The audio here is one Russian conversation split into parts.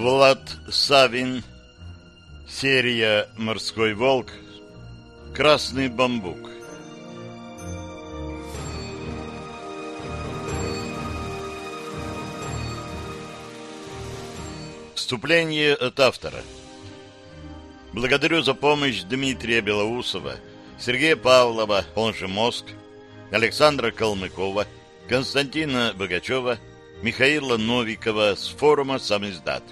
Влад Савин. Серия «Морской волк». Красный бамбук. Вступление от автора. Благодарю за помощь Дмитрия Белоусова, Сергея Павлова, он же Мозг, Александра Калмыкова, Константина Богачева, Михаила Новикова с форума «Самиздат».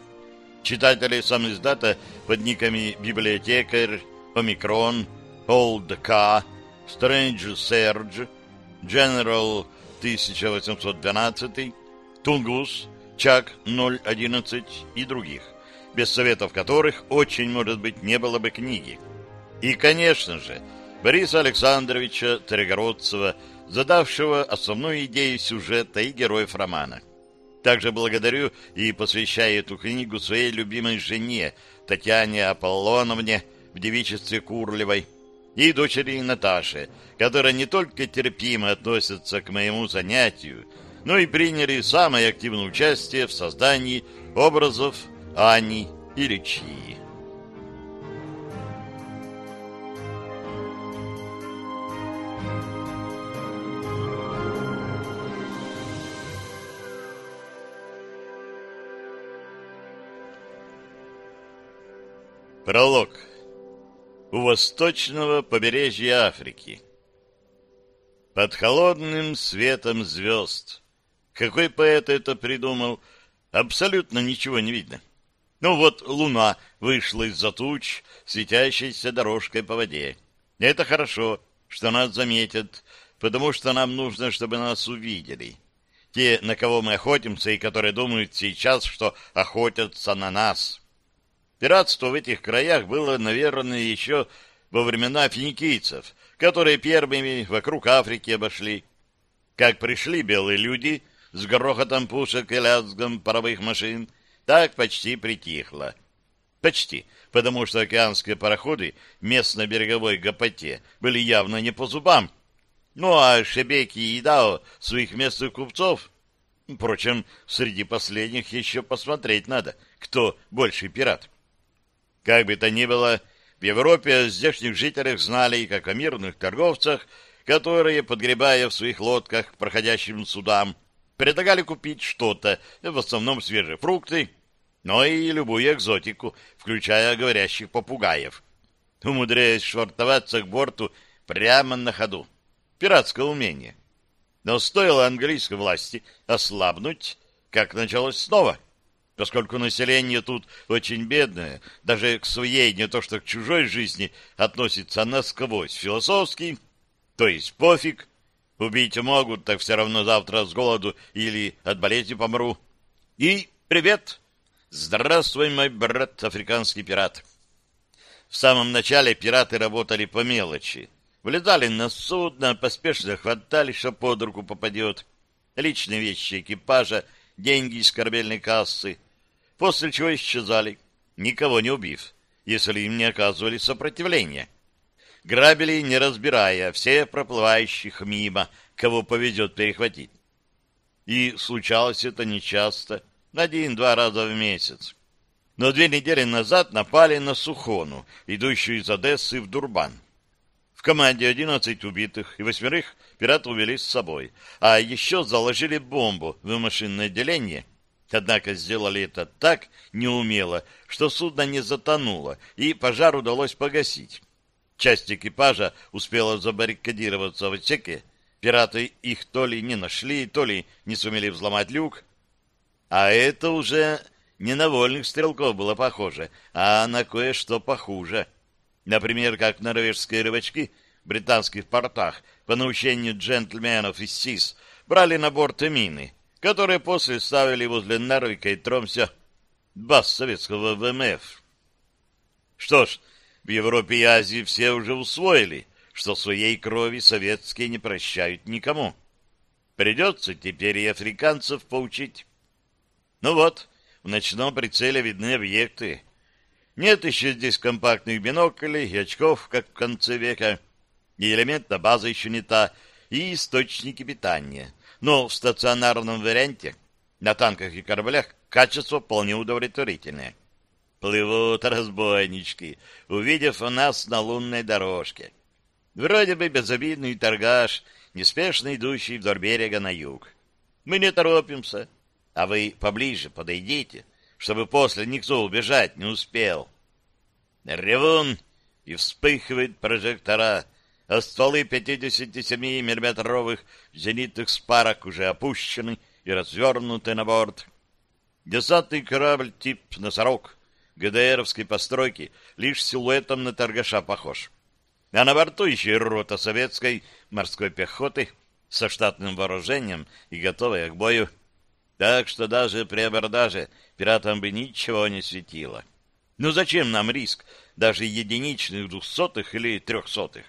Читатели «Самиздата» под никами «Библиотекарь», «Омикрон», «Олд К», «Стрэнджи Сердж», «Дженерал 1812», «Тунгус», «Чак 011» и других, без советов которых очень, может быть, не было бы книги. И, конечно же, Бориса Александровича Трегородцева, задавшего основную идею сюжета и героев романа. Также благодарю и посвящаю эту книгу своей любимой жене Татьяне Аполлоновне в девичестве Курлевой и дочери Наташе, которая не только терпимо относится к моему занятию, но и приняли самое активное участие в создании образов Ани и Личии. Пролог. У восточного побережья Африки. Под холодным светом звезд. Какой поэт это придумал, абсолютно ничего не видно. Ну вот луна вышла из-за туч, светящейся дорожкой по воде. Это хорошо, что нас заметят, потому что нам нужно, чтобы нас увидели. Те, на кого мы охотимся и которые думают сейчас, что охотятся на нас. Пиратство в этих краях было, наверное, еще во времена финикийцев, которые первыми вокруг Африки обошли. Как пришли белые люди с грохотом пушек и лязгом паровых машин, так почти притихло. Почти, потому что океанские пароходы местно-береговой гопоте были явно не по зубам. Ну а Шебеки и Дао своих местных купцов... Впрочем, среди последних еще посмотреть надо, кто больший пират. Как бы то ни было, в Европе о здешних жителях знали как о мирных торговцах, которые, подгребая в своих лодках проходящим судам, предлагали купить что-то, в основном свежие фрукты, но и любую экзотику, включая говорящих попугаев, умудряясь швартоваться к борту прямо на ходу. Пиратское умение. Но стоило английской власти ослабнуть, как началось снова — поскольку население тут очень бедное, даже к своей, не то что к чужой жизни, относится насквозь философски, то есть пофиг, убить могут, так все равно завтра с голоду или от болезни помру. И привет! Здравствуй, мой брат, африканский пират. В самом начале пираты работали по мелочи. Влезали на судно, поспешно хватали, что под руку попадет. Личные вещи экипажа, деньги из корабельной кассы — после чего исчезали, никого не убив, если им не оказывали сопротивления. Грабили, не разбирая, все проплывающих мимо, кого повезет перехватить. И случалось это нечасто, один-два раза в месяц. Но две недели назад напали на Сухону, идущую из Одессы в Дурбан. В команде 11 убитых и восьмерых пираты увели с собой, а еще заложили бомбу в машинное отделение — Однако сделали это так неумело, что судно не затонуло, и пожар удалось погасить. Часть экипажа успела забаррикадироваться в отсеке, пираты их то ли не нашли, то ли не сумели взломать люк. А это уже не на вольных стрелков было похоже, а на кое-что похуже. Например, как норвежские рыбачки в британских портах по наущению джентльменов из СИС брали на борт мины — которые после ставили возле Нарвика и Тромся баз советского ВМФ. Что ж, в Европе и Азии все уже усвоили, что своей крови советские не прощают никому. Придется теперь и африканцев поучить. Ну вот, в ночном прицеле видны объекты. Нет еще здесь компактных биноклей и очков, как в конце века, и элементная база еще не та, и источники питания но в стационарном варианте на танках и кораблях качество вполне удовлетворительное. Плывут разбойнички, увидев нас на лунной дорожке. Вроде бы безобидный торгаш, неспешно идущий вдоль берега на юг. Мы не торопимся, а вы поближе подойдите, чтобы после никто убежать не успел. Ревун, и вспыхивает прожектора, а стволы 57-миллиметровых зенитных спарок уже опущены и развернуты на борт. Десантный корабль тип «Носорог» ГДРовской постройки лишь силуэтом на торгаша похож. А на борту еще рота советской морской пехоты со штатным вооружением и готовая к бою. Так что даже при абордаже пиратам бы ничего не светило. Ну зачем нам риск даже единичных двухсотых или трехсотых?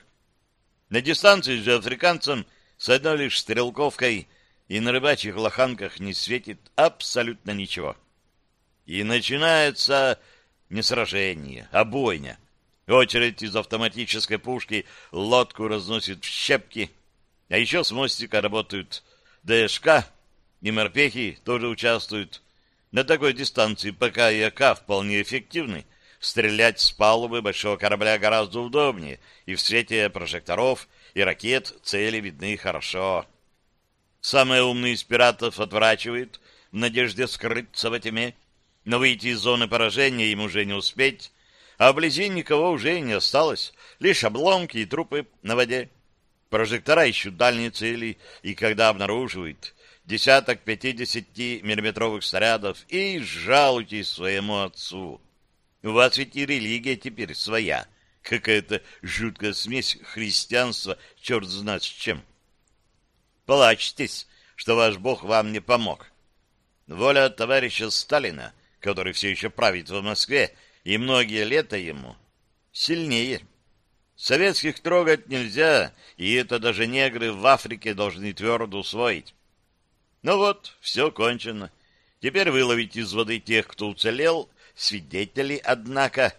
На дистанции же африканцам с одной лишь стрелковкой и на рыбачьих лоханках не светит абсолютно ничего. И начинается не сражение, а бойня. Очередь из автоматической пушки лодку разносит в щепки, а еще с мостика работают ДШК, и морпехи тоже участвуют. На такой дистанции ПК и АК вполне эффективны. Стрелять с палубы большого корабля гораздо удобнее, и в свете прожекторов и ракет цели видны хорошо. Самые умные из пиратов отворачивают в надежде скрыться во тьме, но выйти из зоны поражения им уже не успеть, а вблизи никого уже не осталось, лишь обломки и трупы на воде. Прожектора ищут дальние цели, и когда обнаруживают десяток 50-миллиметровых снарядов, и жалуйтесь своему отцу. У вас ведь и религия теперь своя, какая-то жуткая смесь христианства, черт знает с чем. Плачьтесь, что ваш Бог вам не помог. Воля товарища Сталина, который все еще правит в Москве, и многие лета ему, сильнее. Советских трогать нельзя, и это даже негры в Африке должны твердо усвоить. Ну вот, все кончено. Теперь выловить из воды тех, кто уцелел, свидетели, однако,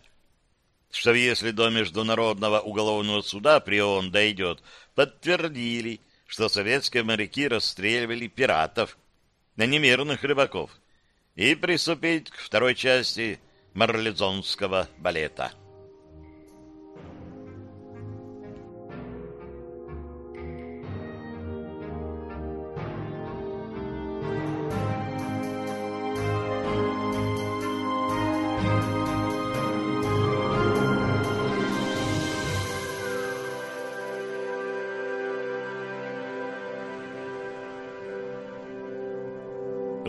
что если до Международного уголовного суда при ООН дойдет, подтвердили, что советские моряки расстреливали пиратов, на немирных рыбаков, и приступить к второй части марлезонского балета.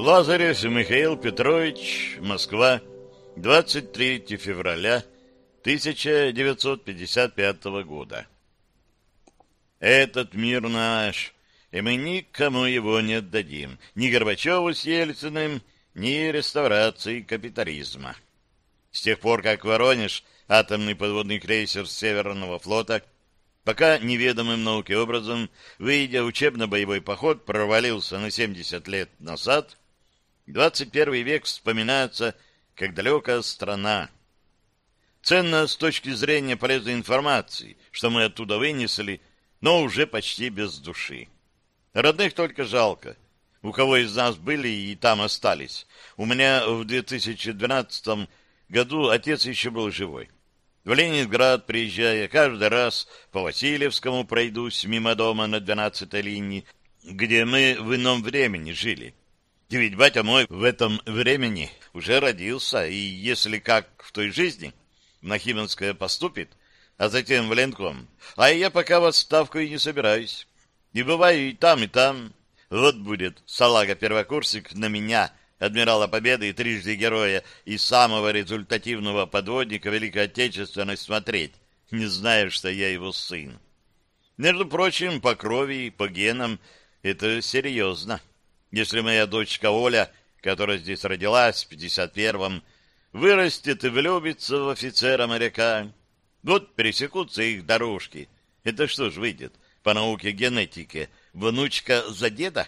Лазарев Михаил Петрович, Москва, 23 февраля 1955 года. Этот мир наш, и мы никому его не отдадим, ни Горбачеву с Ельциным, ни реставрации капитализма. С тех пор, как Воронеж, атомный подводный крейсер Северного флота, пока неведомым науке образом, выйдя учебно-боевой поход, провалился на 70 лет назад, 21 век вспоминается как далекая страна. Ценно с точки зрения полезной информации, что мы оттуда вынесли, но уже почти без души. Родных только жалко. У кого из нас были и там остались. У меня в 2012 году отец еще был живой. В Ленинград, приезжая, каждый раз по Васильевскому пройдусь мимо дома на 12-й линии, где мы в ином времени жили. И ведь батя мой в этом времени уже родился, и если как в той жизни на Хименское поступит, а затем в Ленком, а я пока в отставку и не собираюсь. И бываю и там, и там. Вот будет салага-первокурсик на меня, адмирала Победы и трижды героя и самого результативного подводника Великой Отечественной смотреть, не зная, что я его сын. Между прочим, по крови и по генам это серьезно. Если моя дочка Оля, которая здесь родилась в 51-м, вырастет и влюбится в офицера-моряка, вот пересекутся их дорожки. Это что ж выйдет по науке генетики? Внучка за деда?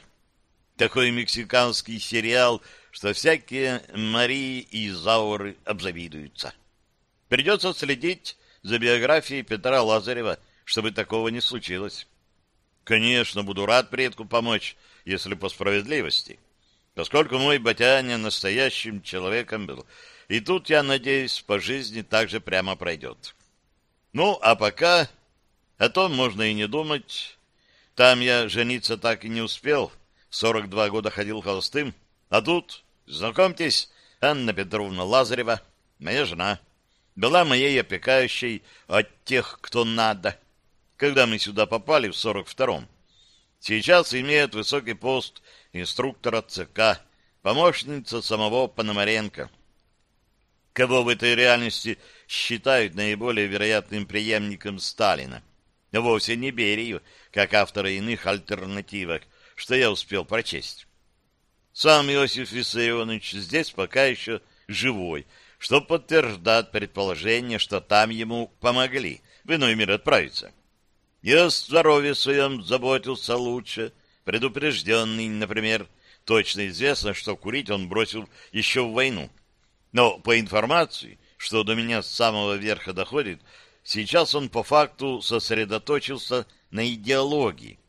Такой мексиканский сериал, что всякие Марии и Зауры обзавидуются. Придется следить за биографией Петра Лазарева, чтобы такого не случилось. Конечно, буду рад предку помочь, если по справедливости. поскольку мой батяня настоящим человеком был. И тут, я надеюсь, по жизни также прямо пройдет. Ну, а пока о том можно и не думать. Там я жениться так и не успел. В 42 года ходил холостым. А тут, знакомьтесь, Анна Петровна Лазарева, моя жена, была моей опекающей от тех, кто надо. Когда мы сюда попали в 42-м, сейчас имеет высокий пост инструктора ЦК, помощница самого Пономаренко. Кого в этой реальности считают наиболее вероятным преемником Сталина? Вовсе не Берию, как автора иных альтернативок, что я успел прочесть. Сам Иосиф Виссарионович здесь пока еще живой, что подтверждает предположение, что там ему помогли в иной мир отправиться. И о здоровье своем заботился лучше, предупрежденный, например. Точно известно, что курить он бросил еще в войну. Но по информации, что до меня с самого верха доходит, сейчас он по факту сосредоточился на идеологии,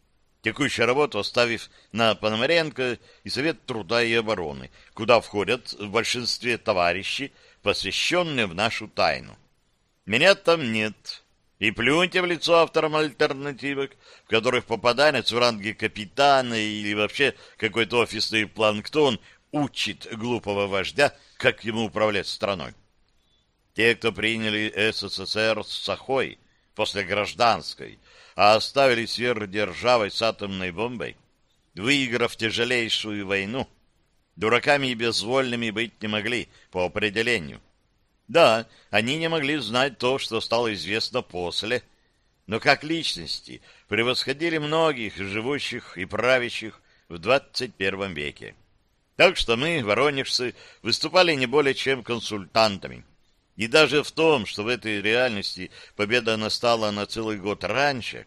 текущую работу оставив на Пономаренко и Совет труда и обороны, куда входят в большинстве товарищи, посвященные в нашу тайну. Меня там нет. И плюньте в лицо авторам альтернативок, в которых попаданец в ранге капитана или вообще какой-то офисный планктон учит глупого вождя, как ему управлять страной. Те, кто приняли СССР с Сахой после гражданской, а оставили сверхдержавой с атомной бомбой, выиграв тяжелейшую войну, дураками и безвольными быть не могли по определению. Да, они не могли знать то, что стало известно после, но как личности превосходили многих живущих и правящих в 21 веке. Так что мы, воронежцы, выступали не более чем консультантами. И даже в том, что в этой реальности победа настала на целый год раньше,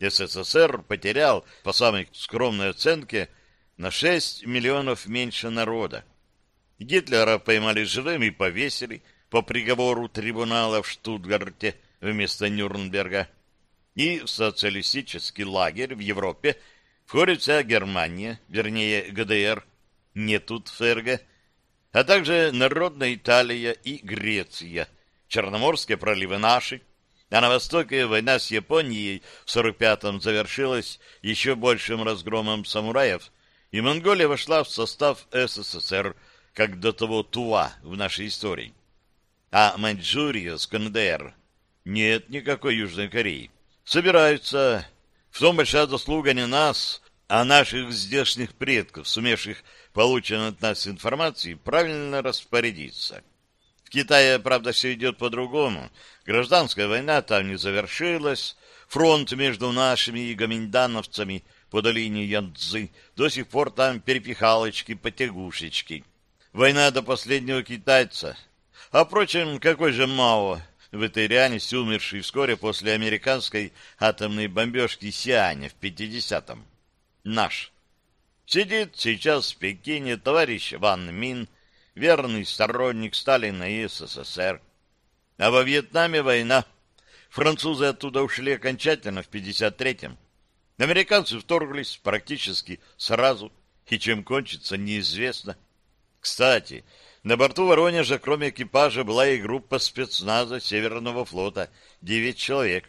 СССР потерял, по самой скромной оценке, на 6 миллионов меньше народа. Гитлера поймали живым и повесили по приговору трибунала в Штутгарте вместо Нюрнберга. И в социалистический лагерь в Европе входит вся Германия, вернее ГДР, не тут ФРГ, а также Народная Италия и Греция, Черноморские проливы наши, а на востоке война с Японией в 45-м завершилась еще большим разгромом самураев, и Монголия вошла в состав СССР, как до того Тува в нашей истории. А Маньчжурия с КНДР нет никакой Южной Кореи. Собираются. В том большая заслуга не нас, а наших здешних предков, сумевших полученной от нас информации, правильно распорядиться. В Китае, правда, все идет по-другому. Гражданская война там не завершилась. Фронт между нашими и гоминдановцами по долине Янцзы до сих пор там перепихалочки-потягушечки. Война до последнего китайца. А, впрочем, какой же Мао реальности, умерший вскоре после американской атомной бомбежки Сианя в 50-м? Наш. Сидит сейчас в Пекине товарищ Ван Мин, верный сторонник Сталина и СССР. А во Вьетнаме война. Французы оттуда ушли окончательно в 53-м. Американцы вторглись практически сразу, и чем кончится, неизвестно. Кстати, на борту Воронежа, кроме экипажа, была и группа спецназа Северного флота, девять человек.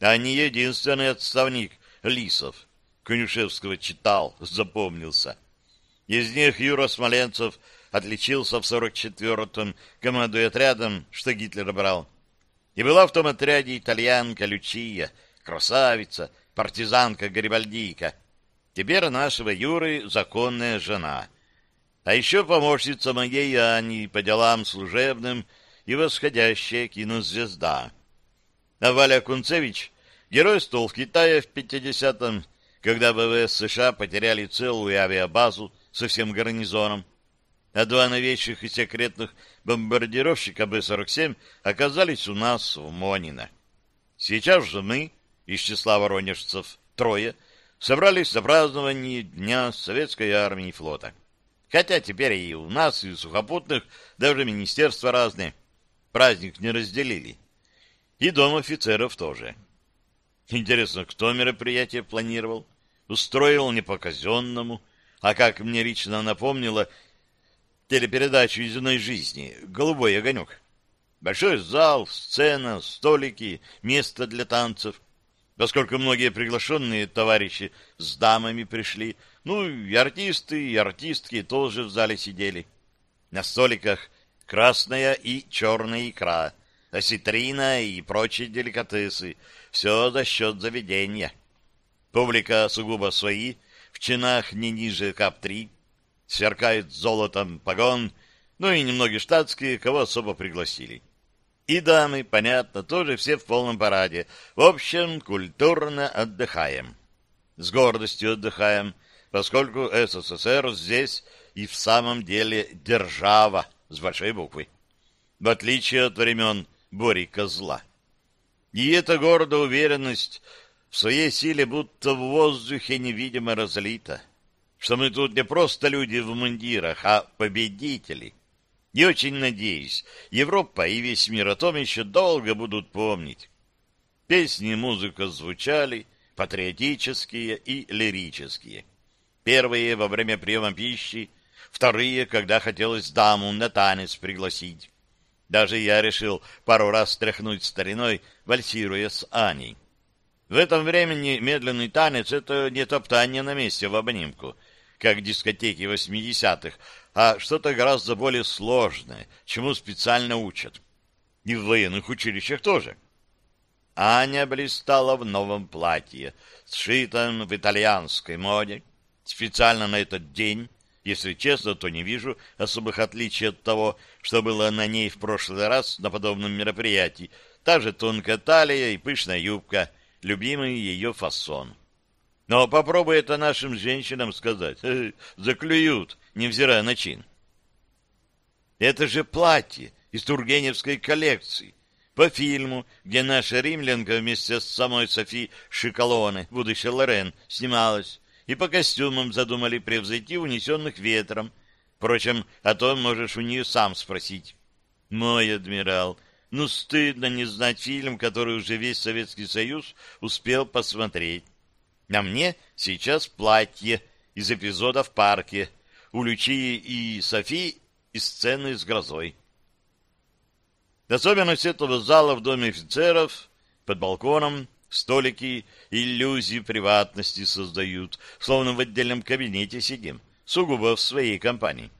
А не единственный отставник Лисов. Конюшевского читал, запомнился. Из них Юра Смоленцев отличился в 44-м, командуя отрядом, что Гитлер брал. И была в том отряде итальянка Лючия, красавица, партизанка Гарибальдийка. Теперь нашего Юры законная жена. А еще помощница моей Ани по делам служебным и восходящая кинозвезда. А Валя Кунцевич геройствовал в Китае в 50-м, когда ВВС США потеряли целую авиабазу со всем гарнизоном, а два новейших и секретных бомбардировщика Б-47 оказались у нас в Монино. Сейчас же мы, из числа воронежцев, трое, собрались на празднование Дня Советской Армии и Флота. Хотя теперь и у нас, и у сухопутных, даже министерства разные. Праздник не разделили. И дом офицеров тоже. Интересно, кто мероприятие планировал? устроил не по казенному, а как мне лично напомнило телепередачу из иной жизни «Голубой огонек». Большой зал, сцена, столики, место для танцев. Поскольку многие приглашенные товарищи с дамами пришли, ну и артисты, и артистки тоже в зале сидели. На столиках красная и черная икра, осетрина и прочие деликатесы. Все за счет заведения. Публика сугубо свои, в чинах не ниже КАП-3, сверкает золотом погон, ну и немногие штатские, кого особо пригласили. И дамы, понятно, тоже все в полном параде. В общем, культурно отдыхаем. С гордостью отдыхаем, поскольку СССР здесь и в самом деле держава с большой буквы. В отличие от времен Бори Козла. И эта гордая уверенность в своей силе будто в воздухе невидимо разлита, что мы тут не просто люди в мундирах, а победители — и очень надеюсь, Европа и весь мир о том еще долго будут помнить. Песни и музыка звучали, патриотические и лирические. Первые во время приема пищи, вторые, когда хотелось даму на танец пригласить. Даже я решил пару раз стряхнуть стариной, вальсируя с Аней. В этом времени медленный танец — это не топтание на месте в обнимку, как дискотеки восьмидесятых, а что-то гораздо более сложное, чему специально учат. И в военных училищах тоже. Аня блистала в новом платье, сшитом в итальянской моде, специально на этот день. Если честно, то не вижу особых отличий от того, что было на ней в прошлый раз на подобном мероприятии. Та же тонкая талия и пышная юбка, любимый ее фасон. Но попробуй это нашим женщинам сказать. Заклюют, невзирая на чин. Это же платье из Тургеневской коллекции. По фильму, где наша римлянка вместе с самой Софи Шикалоне, будущей Лорен, снималась, и по костюмам задумали превзойти унесенных ветром. Впрочем, о том можешь у нее сам спросить. Мой адмирал, ну стыдно не знать фильм, который уже весь Советский Союз успел посмотреть. На мне сейчас платье из эпизода в парке, у Лючии и Софи из сцены с грозой. Особенность этого зала в доме офицеров под балконом столики иллюзии приватности создают, словно в отдельном кабинете сидим, сугубо в своей компании.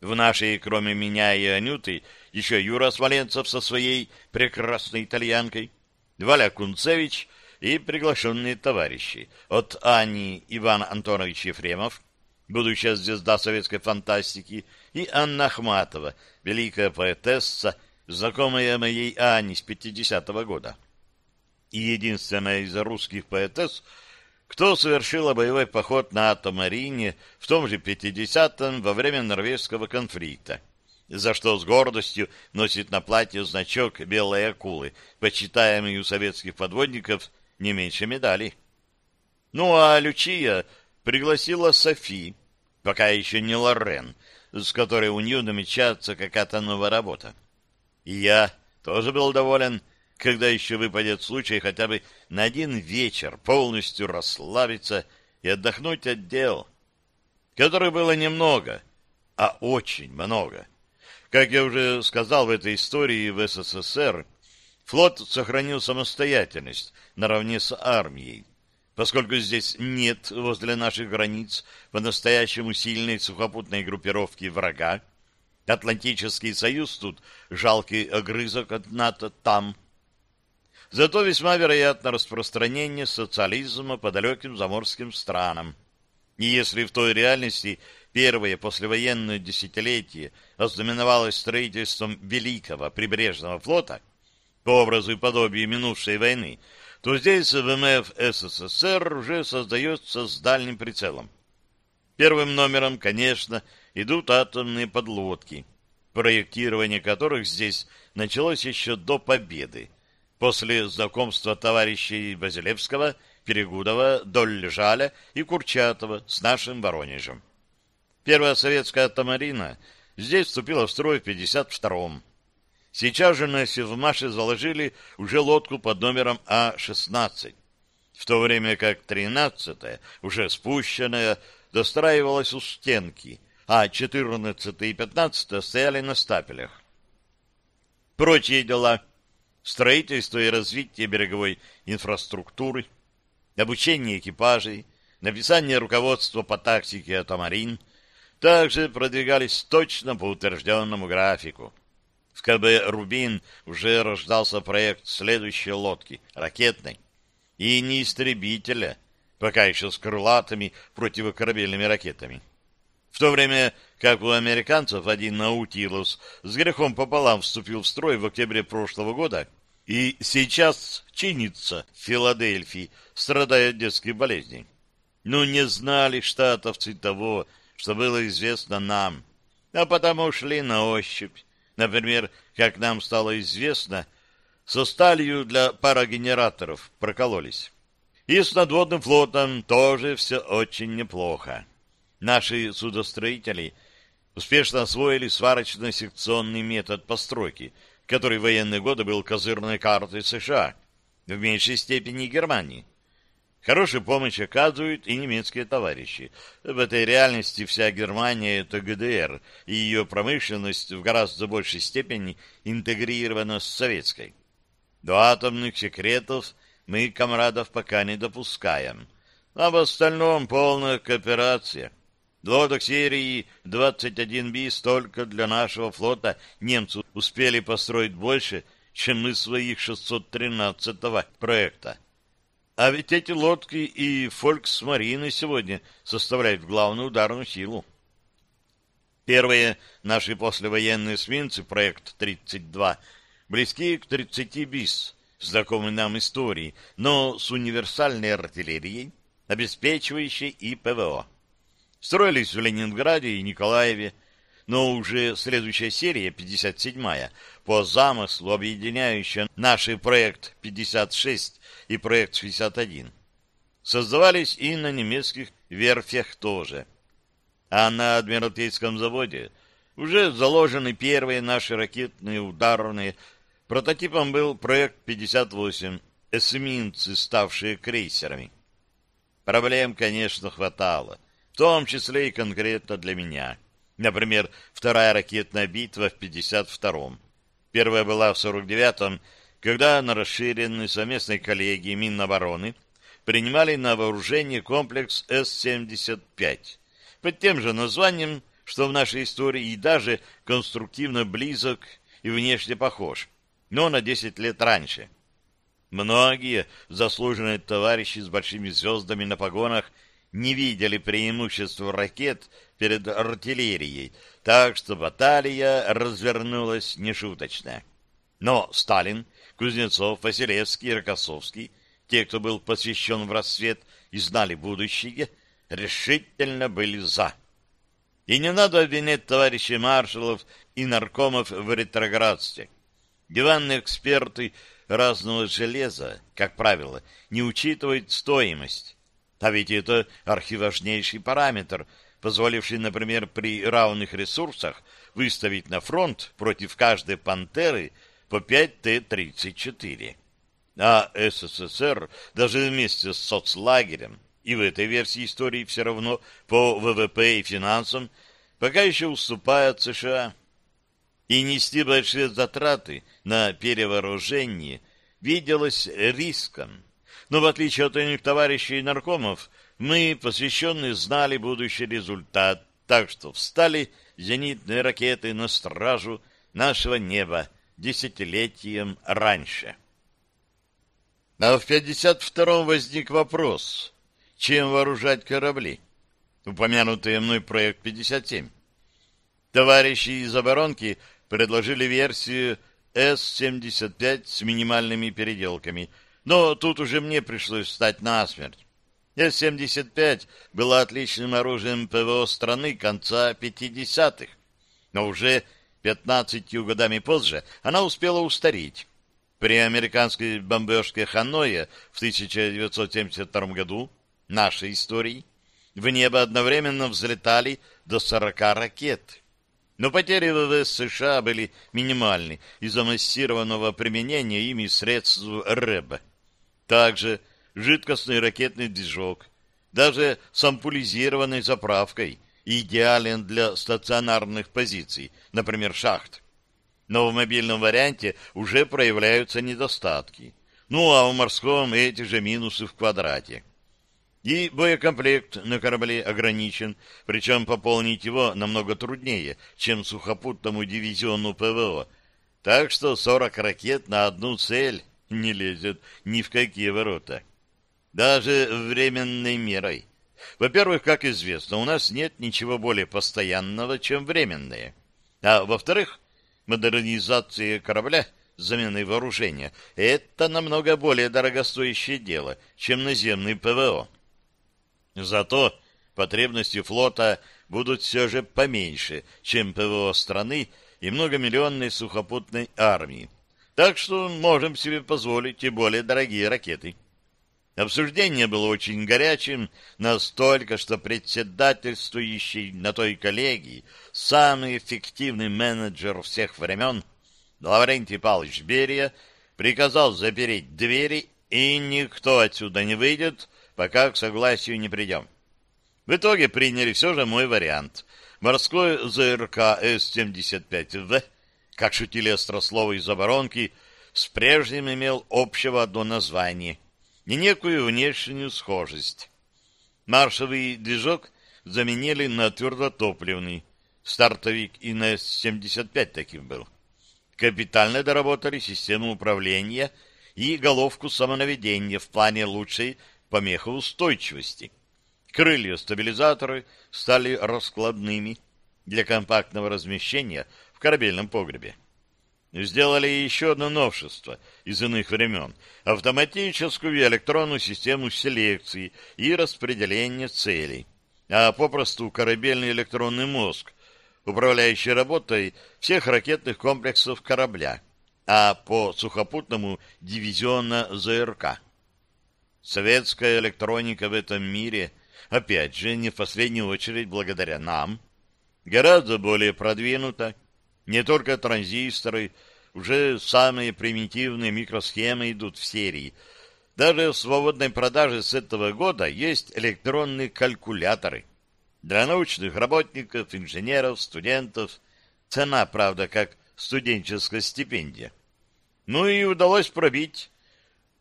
В нашей, кроме меня и Анюты, еще Юра Смоленцев со своей прекрасной итальянкой, Валя Кунцевич и приглашенные товарищи от Ани Иван Антонович Ефремов, будущая звезда советской фантастики, и Анна Ахматова, великая поэтесса, знакомая моей Ани с 50-го года. И единственная из русских поэтесс, кто совершила боевой поход на Атомарине в том же 50-м во время норвежского конфликта, за что с гордостью носит на платье значок белой акулы, почитаемый у советских подводников не меньше медалей. Ну, а Лючия пригласила Софи, пока еще не Лорен, с которой у нее намечается какая-то новая работа. И я тоже был доволен, когда еще выпадет случай хотя бы на один вечер полностью расслабиться и отдохнуть от дел, которых было немного, а очень много. Как я уже сказал в этой истории в СССР, флот сохранил самостоятельность наравне с армией поскольку здесь нет возле наших границ по-настоящему сильной сухопутной группировки врага. Атлантический союз тут жалкий огрызок от НАТО там. Зато весьма вероятно распространение социализма по далеким заморским странам. И если в той реальности первое послевоенное десятилетие ознаменовалось строительством великого прибрежного флота, по образу и подобию минувшей войны, то здесь ВМФ СССР уже создается с дальним прицелом. Первым номером, конечно, идут атомные подлодки, проектирование которых здесь началось еще до победы, после знакомства товарищей Базилевского, Перегудова, Доллежаля и Курчатова с нашим Воронежем. Первая советская атомарина здесь вступила в строй в 52-м. Сейчас же на Севмаше заложили уже лодку под номером А-16, в то время как 13-я, уже спущенная, достраивалась у стенки, а 14 и 15 стояли на стапелях. Прочие дела — строительство и развитие береговой инфраструктуры, обучение экипажей, написание руководства по тактике «Атамарин» также продвигались точно по утвержденному графику. В КБ «Рубин» уже рождался проект следующей лодки, ракетной, и не истребителя, пока еще с крылатыми противокорабельными ракетами. В то время как у американцев один Наутилус с грехом пополам вступил в строй в октябре прошлого года и сейчас чинится в Филадельфии, страдая от детских болезней. Ну, не знали штатовцы того, что было известно нам, а потому шли на ощупь. Например, как нам стало известно, со сталью для парогенераторов прокололись. И с надводным флотом тоже все очень неплохо. Наши судостроители успешно освоили сварочно-секционный метод постройки, который в военные годы был козырной картой США, в меньшей степени Германии. Хорошую помощь оказывают и немецкие товарищи. В этой реальности вся Германия — это ГДР, и ее промышленность в гораздо большей степени интегрирована с советской. До атомных секретов мы, комрадов, пока не допускаем. А в остальном полная кооперация. Лодок серии 21 БИС только для нашего флота немцы успели построить больше, чем мы своих 613-го проекта. А ведь эти лодки и фольксмарины сегодня составляют главную ударную силу. Первые наши послевоенные свинцы, проект 32, близки к 30 БИС, знакомой нам истории, но с универсальной артиллерией, обеспечивающей и ПВО. Строились в Ленинграде и Николаеве, но уже следующая серия, 57-я, по замыслу, объединяющая наши проект 56 и проект 61, создавались и на немецких верфях тоже. А на Адмиралтейском заводе уже заложены первые наши ракетные ударные. Прототипом был проект 58, эсминцы, ставшие крейсерами. Проблем, конечно, хватало, том числе и конкретно для меня. Например, вторая ракетная битва в 52-м. Первая была в 49-м, когда на расширенной совместной коллегии Минобороны принимали на вооружение комплекс С-75 под тем же названием, что в нашей истории и даже конструктивно близок и внешне похож, но на 10 лет раньше. Многие заслуженные товарищи с большими звездами на погонах не видели преимуществ ракет перед артиллерией, так что баталия развернулась нешуточная. Но Сталин, Кузнецов, Василевский Рокоссовский, те, кто был посвящен в рассвет и знали будущее, решительно были «за». И не надо обвинять товарищей маршалов и наркомов в ретроградстве. Диванные эксперты разного железа, как правило, не учитывают стоимость. А ведь это архиважнейший параметр, позволивший, например, при равных ресурсах выставить на фронт против каждой «Пантеры» по 5 Т-34. А СССР даже вместе с соцлагерем и в этой версии истории все равно по ВВП и финансам пока еще уступает США. И нести большие затраты на перевооружение виделось риском. Но в отличие от иных товарищей наркомов, мы, посвященные, знали будущий результат, так что встали зенитные ракеты на стражу нашего неба десятилетием раньше. А в 52-м возник вопрос, чем вооружать корабли? Упомянутый мной проект 57. Товарищи из оборонки предложили версию С-75 с минимальными переделками, но тут уже мне пришлось встать насмерть. С-75 была отличным оружием ПВО страны конца 50-х, но уже 15 годами позже она успела устареть. При американской бомбежке Ханоя в 1972 году нашей истории в небо одновременно взлетали до 40 ракет. Но потери ВВС США были минимальны из-за массированного применения ими средств РЭБ. Также жидкостный ракетный движок даже с ампулизированной заправкой, идеален для стационарных позиций, например, шахт. Но в мобильном варианте уже проявляются недостатки. Ну, а в морском эти же минусы в квадрате. И боекомплект на корабле ограничен, причем пополнить его намного труднее, чем сухопутному дивизиону ПВО. Так что 40 ракет на одну цель не лезет ни в какие ворота. Даже временной мерой. Во-первых, как известно, у нас нет ничего более постоянного, чем временное. А во-вторых, модернизация корабля с заменой вооружения — это намного более дорогостоящее дело, чем наземный ПВО. Зато потребности флота будут все же поменьше, чем ПВО страны и многомиллионной сухопутной армии. Так что можем себе позволить и более дорогие ракеты. Обсуждение было очень горячим, настолько, что председательствующий на той коллегии, самый эффективный менеджер всех времен, Лаврентий Павлович Берия, приказал запереть двери, и никто отсюда не выйдет, пока к согласию не придем. В итоге приняли все же мой вариант. Морской ЗРК С-75В, как шутили острословы из оборонки, с прежним имел общего одно название — и некую внешнюю схожесть. Маршевый движок заменили на твердотопливный. Стартовик ИНС-75 таким был. Капитально доработали систему управления и головку самонаведения в плане лучшей помехоустойчивости. Крылья-стабилизаторы стали раскладными для компактного размещения в корабельном погребе. Сделали еще одно новшество из иных времен — автоматическую электронную систему селекции и распределения целей, а попросту корабельный электронный мозг, управляющий работой всех ракетных комплексов корабля, а по сухопутному дивизиона ЗРК. Советская электроника в этом мире, опять же, не в последнюю очередь благодаря нам, гораздо более продвинута, не только транзисторы, уже самые примитивные микросхемы идут в серии. Даже в свободной продаже с этого года есть электронные калькуляторы. Для научных работников, инженеров, студентов. Цена, правда, как студенческая стипендия. Ну и удалось пробить,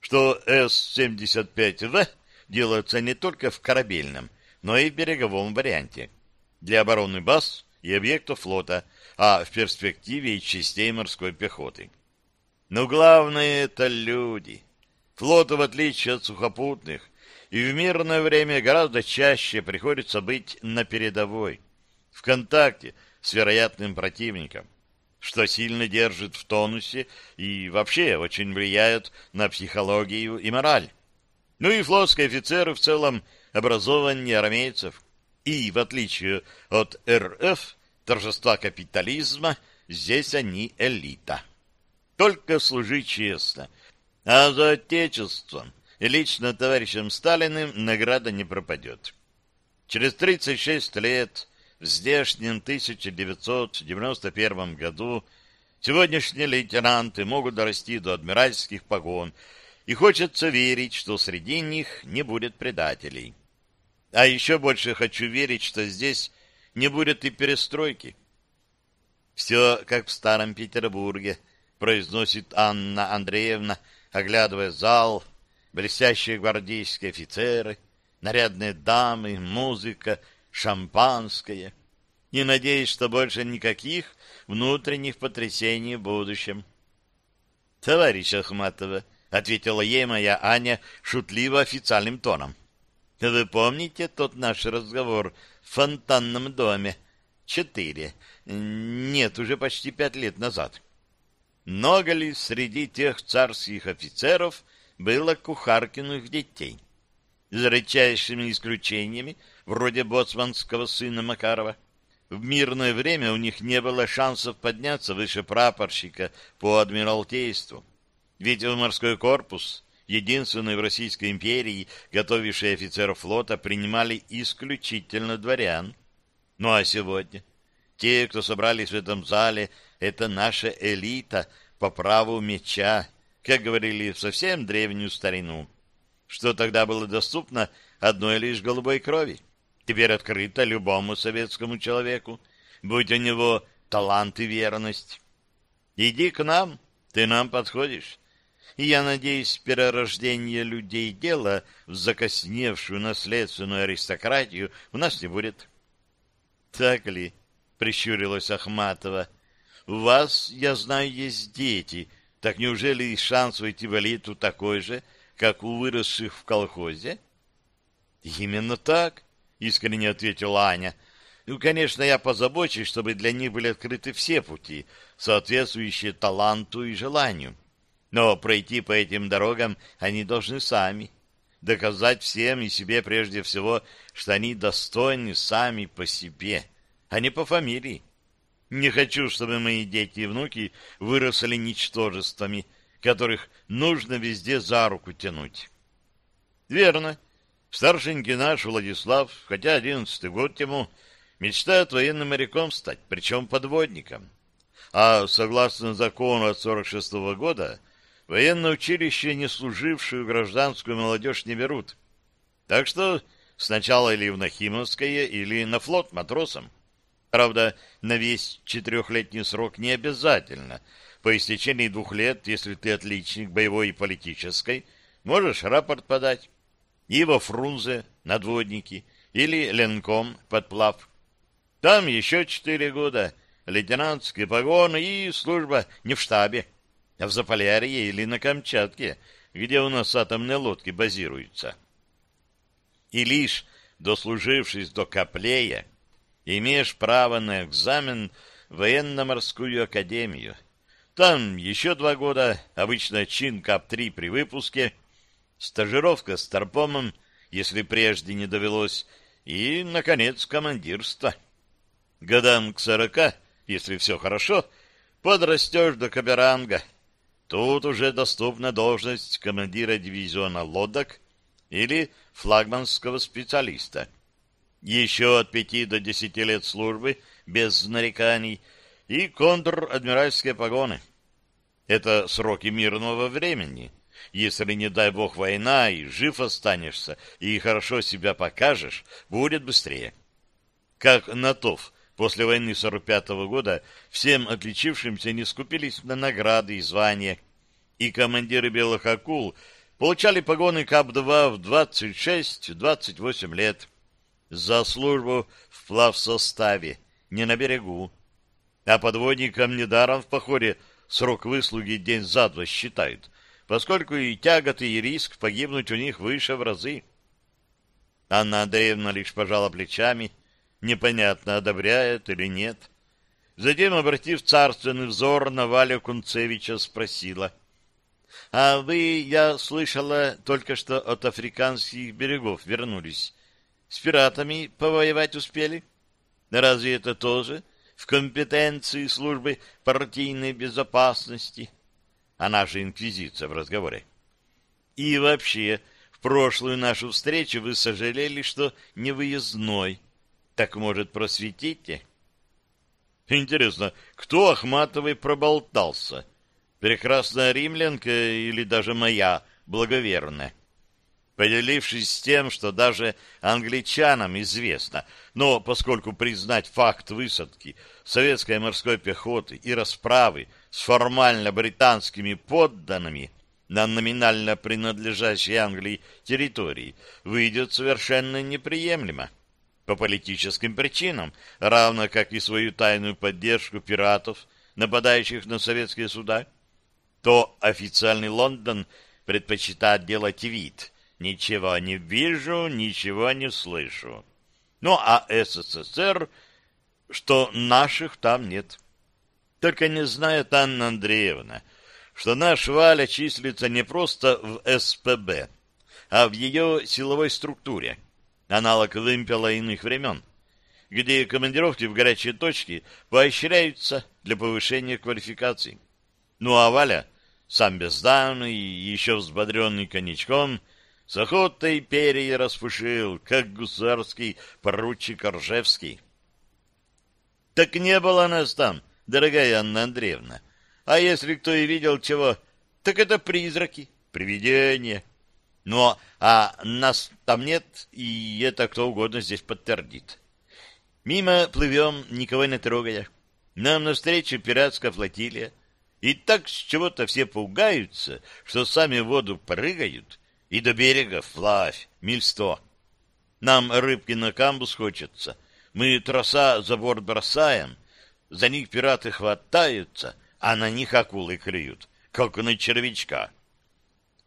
что С-75В делается не только в корабельном, но и в береговом варианте. Для обороны баз и объектов флота – а в перспективе и частей морской пехоты. Но главное — это люди. Флоту, в отличие от сухопутных, и в мирное время гораздо чаще приходится быть на передовой, в контакте с вероятным противником, что сильно держит в тонусе и вообще очень влияет на психологию и мораль. Ну и флотские офицеры в целом образованнее армейцев. И, в отличие от РФ, торжества капитализма, здесь они элита. Только служи честно, а за отечеством и лично товарищем Сталиным награда не пропадет. Через 36 лет, в здешнем 1991 году, сегодняшние лейтенанты могут дорасти до адмиральских погон, и хочется верить, что среди них не будет предателей. А еще больше хочу верить, что здесь не будет и перестройки. Все как в старом Петербурге, произносит Анна Андреевна, оглядывая зал, блестящие гвардейские офицеры, нарядные дамы, музыка, шампанское. Не надеюсь, что больше никаких внутренних потрясений в будущем. — Товарищ Ахматова, — ответила ей моя Аня шутливо официальным тоном. — Вы помните тот наш разговор в фонтанном доме. Четыре. Нет, уже почти пять лет назад. Много ли среди тех царских офицеров было кухаркиных детей? За редчайшими исключениями, вроде боцманского сына Макарова. В мирное время у них не было шансов подняться выше прапорщика по адмиралтейству. Ведь в морской корпус единственной в Российской империи, готовившие офицеров флота, принимали исключительно дворян. Ну а сегодня? Те, кто собрались в этом зале, это наша элита по праву меча, как говорили в совсем древнюю старину. что тогда было доступно одной лишь голубой крови. Теперь открыто любому советскому человеку, будь у него талант и верность. Иди к нам, ты нам подходишь. И я надеюсь, перерождение людей дела в закосневшую наследственную аристократию у нас не будет. — Так ли? — прищурилась Ахматова. — У вас, я знаю, есть дети. Так неужели шанс войти в элиту такой же, как у выросших в колхозе? — Именно так, — искренне ответила Аня. — Ну, конечно, я позабочусь, чтобы для них были открыты все пути, соответствующие таланту и желанию. Но пройти по этим дорогам они должны сами. Доказать всем и себе прежде всего, что они достойны сами по себе, а не по фамилии. Не хочу, чтобы мои дети и внуки выросли ничтожествами, которых нужно везде за руку тянуть. Верно. Старшенький наш Владислав, хотя одиннадцатый год ему, мечтает военным моряком стать, причем подводником. А согласно закону от 46 -го года, военное училище не служившую гражданскую молодежь не берут. Так что сначала или в Нахимовское, или на флот матросом. Правда, на весь четырехлетний срок не обязательно — по истечении двух лет, если ты отличник боевой и политической, можешь рапорт подать. И во Фрунзе, надводники, или Ленком, подплав. Там еще четыре года, лейтенантские погоны и служба не в штабе, а в Заполярье или на Камчатке, где у нас атомные лодки базируются. И лишь дослужившись до Каплея, имеешь право на экзамен в военно-морскую академию — там еще два года, обычно чин КАП-3 при выпуске, стажировка с торпомом, если прежде не довелось, и, наконец, командирство. Годам к сорока, если все хорошо, подрастешь до каперанга. Тут уже доступна должность командира дивизиона лодок или флагманского специалиста. Еще от пяти до десяти лет службы без нареканий и контр-адмиральские погоны. Это сроки мирного времени. Если, не дай бог, война, и жив останешься, и хорошо себя покажешь, будет быстрее. Как Натов после войны 45-го года всем отличившимся не скупились на награды и звания, и командиры белых акул получали погоны КАП-2 в 26-28 лет за службу в плавсоставе, не на берегу. А подводникам недаром в походе срок выслуги день за два считают, поскольку и тяготы, и риск погибнуть у них выше в разы. Анна Андреевна лишь пожала плечами, непонятно, одобряет или нет. Затем, обратив царственный взор на Валю Кунцевича, спросила. — А вы, я слышала, только что от африканских берегов вернулись. С пиратами повоевать успели? Разве это тоже в компетенции службы партийной безопасности. Она же инквизиция в разговоре. И вообще, в прошлую нашу встречу вы сожалели, что не выездной. Так, может, просветите? Интересно, кто Ахматовой проболтался? Прекрасная римлянка или даже моя благоверная? поделившись тем, что даже англичанам известно, но поскольку признать факт высадки советской морской пехоты и расправы с формально британскими подданными на номинально принадлежащей Англии территории выйдет совершенно неприемлемо по политическим причинам, равно как и свою тайную поддержку пиратов, нападающих на советские суда, то официальный Лондон предпочитает делать вид – Ничего не вижу, ничего не слышу. Ну, а СССР, что наших там нет. Только не знает Анна Андреевна, что наш Валя числится не просто в СПБ, а в ее силовой структуре, аналог вымпела иных времен, где командировки в горячие точки поощряются для повышения квалификации. Ну а Валя, сам безданный и еще взбодренный коньячком, с охотой перья распушил, как гусарский поручик Ржевский. Так не было нас там, дорогая Анна Андреевна. А если кто и видел чего, так это призраки, привидения. Но, а нас там нет, и это кто угодно здесь подтвердит. Мимо плывем, никого не трогая. Нам навстречу пиратская флотилия. И так с чего-то все пугаются, что сами в воду прыгают, и до берега вплавь, миль сто. Нам рыбки на камбус хочется. Мы троса за борт бросаем, за них пираты хватаются, а на них акулы клюют, как на червячка.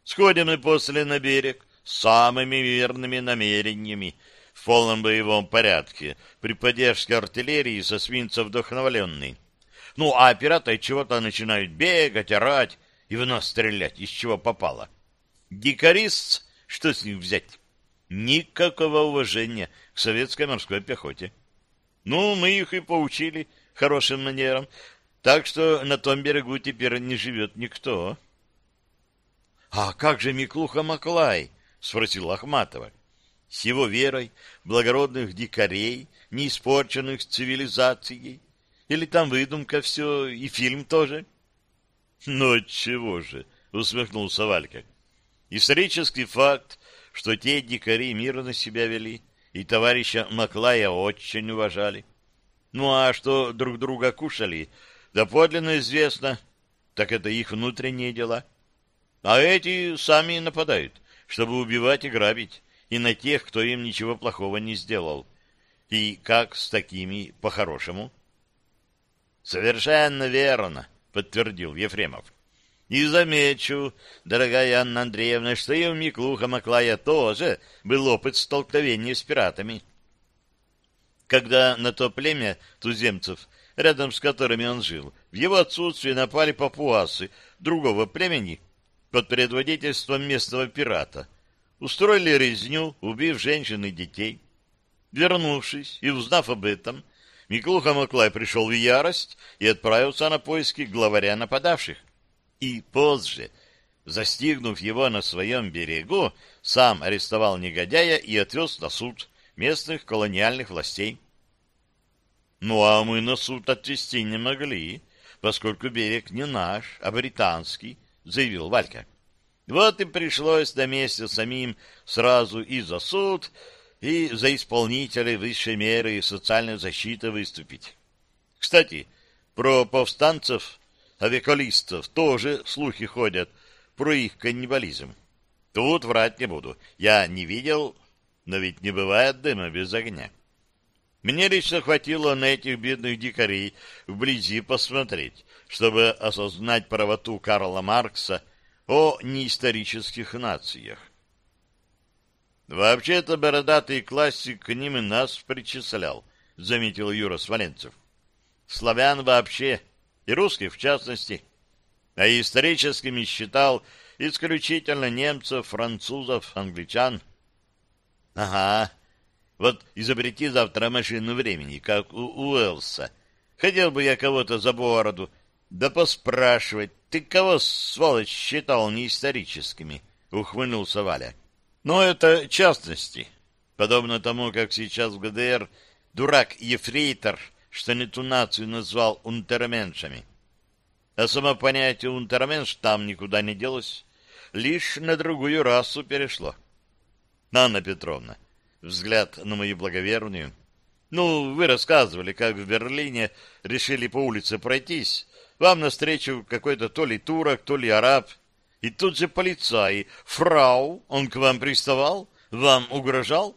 Сходим мы после на берег с самыми верными намерениями, в полном боевом порядке, при поддержке артиллерии со свинца вдохновленный. Ну, а пираты чего-то начинают бегать, орать и в нас стрелять, из чего попало. Дикарист, что с них взять? Никакого уважения к советской морской пехоте. Ну, мы их и поучили хорошим манерам, так что на том берегу теперь не живет никто. — А как же Миклуха Маклай? — спросил Ахматова. — С его верой благородных дикарей, не испорченных цивилизацией? Или там выдумка все, и фильм тоже? — Ну, чего же, — усмехнулся Валька. — Исторический факт, что те дикари мирно себя вели, и товарища Маклая очень уважали. Ну, а что друг друга кушали, да подлинно известно, так это их внутренние дела. А эти сами нападают, чтобы убивать и грабить, и на тех, кто им ничего плохого не сделал. И как с такими по-хорошему? Совершенно верно, подтвердил Ефремов. И замечу, дорогая Анна Андреевна, что и у Миклуха Маклая тоже был опыт столкновения с пиратами. Когда на то племя туземцев, рядом с которыми он жил, в его отсутствие напали папуасы другого племени под предводительством местного пирата, устроили резню, убив женщин и детей. Вернувшись и узнав об этом, Миклуха Маклай пришел в ярость и отправился на поиски главаря нападавших. И позже, застигнув его на своем берегу, сам арестовал негодяя и отвез на суд местных колониальных властей. Ну, а мы на суд отвезти не могли, поскольку берег не наш, а британский, заявил Валька. Вот и пришлось на месте самим сразу и за суд, и за исполнителей высшей меры социальной защиты выступить. Кстати, про повстанцев, авиакалистов тоже слухи ходят про их каннибализм. Тут врать не буду. Я не видел, но ведь не бывает дыма без огня. Мне лично хватило на этих бедных дикарей вблизи посмотреть, чтобы осознать правоту Карла Маркса о неисторических нациях. Вообще-то бородатый классик к ним и нас причислял, заметил Юра Сваленцев. Славян вообще, и русских в частности, а историческими считал исключительно немцев, французов, англичан. Ага, вот изобрети завтра машину времени, как у Уэллса. Хотел бы я кого-то за бороду, да поспрашивать, ты кого, сволочь, считал неисторическими? — ухмыльнулся Валя. Но это частности. Подобно тому, как сейчас в ГДР дурак-ефрейтор, что не ту нацию назвал унтерменшами. А само понятие унтерменш там никуда не делось, лишь на другую расу перешло. Анна Петровна, взгляд на мою благоверную. Ну, вы рассказывали, как в Берлине решили по улице пройтись. Вам навстречу какой-то то ли турок, то ли араб — и тут же полицай. Фрау, он к вам приставал? Вам угрожал?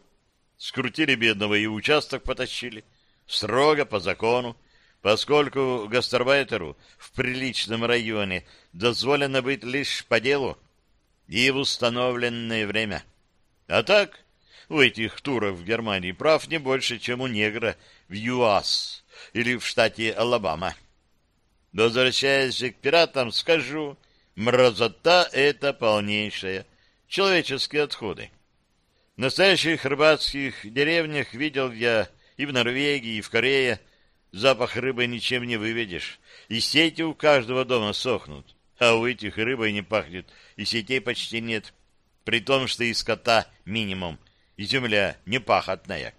Скрутили бедного и участок потащили. Строго по закону, поскольку гастарбайтеру в приличном районе дозволено быть лишь по делу и в установленное время. А так, у этих туров в Германии прав не больше, чем у негра в ЮАС или в штате Алабама. Возвращаясь к пиратам, скажу, Мразота — это полнейшая. Человеческие отходы. В настоящих рыбацких деревнях видел я и в Норвегии, и в Корее. Запах рыбы ничем не выведешь. И сети у каждого дома сохнут. А у этих рыбой не пахнет, и сетей почти нет. При том, что и скота минимум, и земля непахотная.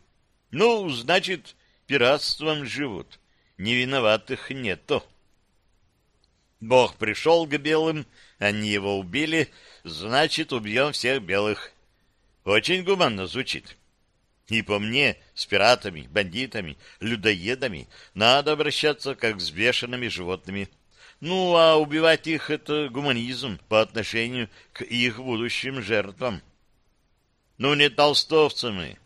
Ну, значит, пиратством живут. Невиноватых нету. Бог пришел к белым, они его убили, значит, убьем всех белых. Очень гуманно звучит. И по мне, с пиратами, бандитами, людоедами надо обращаться как с бешеными животными. Ну, а убивать их — это гуманизм по отношению к их будущим жертвам. Ну, не толстовцы мы.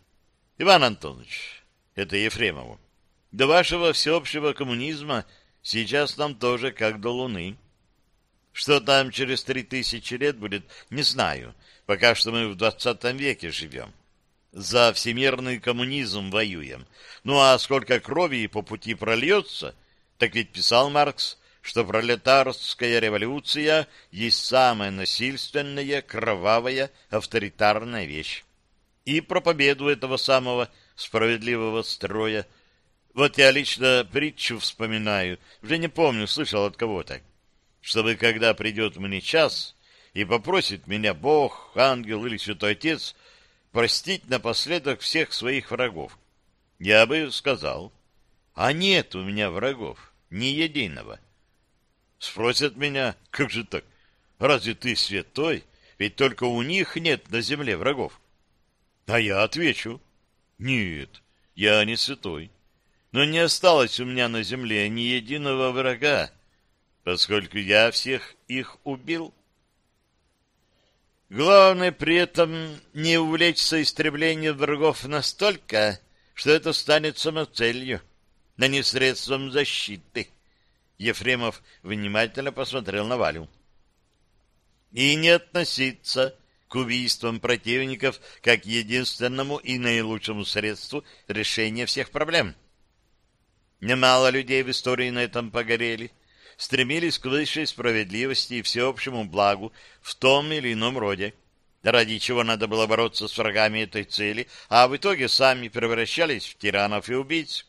Иван Антонович, это Ефремову, до вашего всеобщего коммунизма сейчас нам тоже как до Луны. Что там через три тысячи лет будет, не знаю. Пока что мы в двадцатом веке живем. За всемирный коммунизм воюем. Ну а сколько крови по пути прольется, так ведь писал Маркс, что пролетарская революция есть самая насильственная, кровавая, авторитарная вещь. И про победу этого самого справедливого строя. Вот я лично притчу вспоминаю, уже не помню, слышал от кого-то, чтобы когда придет мне час и попросит меня Бог, ангел или святой отец простить напоследок всех своих врагов, я бы сказал, а нет у меня врагов, ни единого. Спросят меня, как же так? Разве ты святой? Ведь только у них нет на земле врагов. А я отвечу, нет, я не святой. Но не осталось у меня на земле ни единого врага, поскольку я всех их убил. Главное при этом не увлечься истреблением врагов настолько, что это станет самоцелью, а не средством защиты. Ефремов внимательно посмотрел на Валю. И не относиться к убийствам противников как единственному и наилучшему средству решения всех проблем. Немало людей в истории на этом погорели, стремились к высшей справедливости и всеобщему благу в том или ином роде, ради чего надо было бороться с врагами этой цели, а в итоге сами превращались в тиранов и убийц.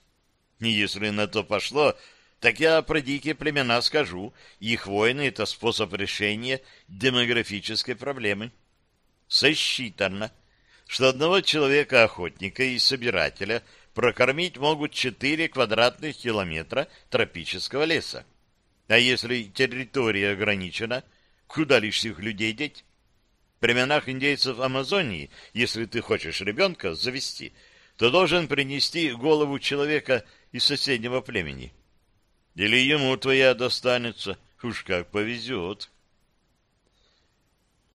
И если на то пошло, так я про дикие племена скажу. Их войны — это способ решения демографической проблемы. Сосчитано, что одного человека-охотника и собирателя прокормить могут 4 квадратных километра тропического леса. А если территория ограничена, куда лишних людей деть? В племенах индейцев Амазонии, если ты хочешь ребенка завести, то должен принести голову человека из соседнего племени. Или ему твоя достанется, уж как повезет.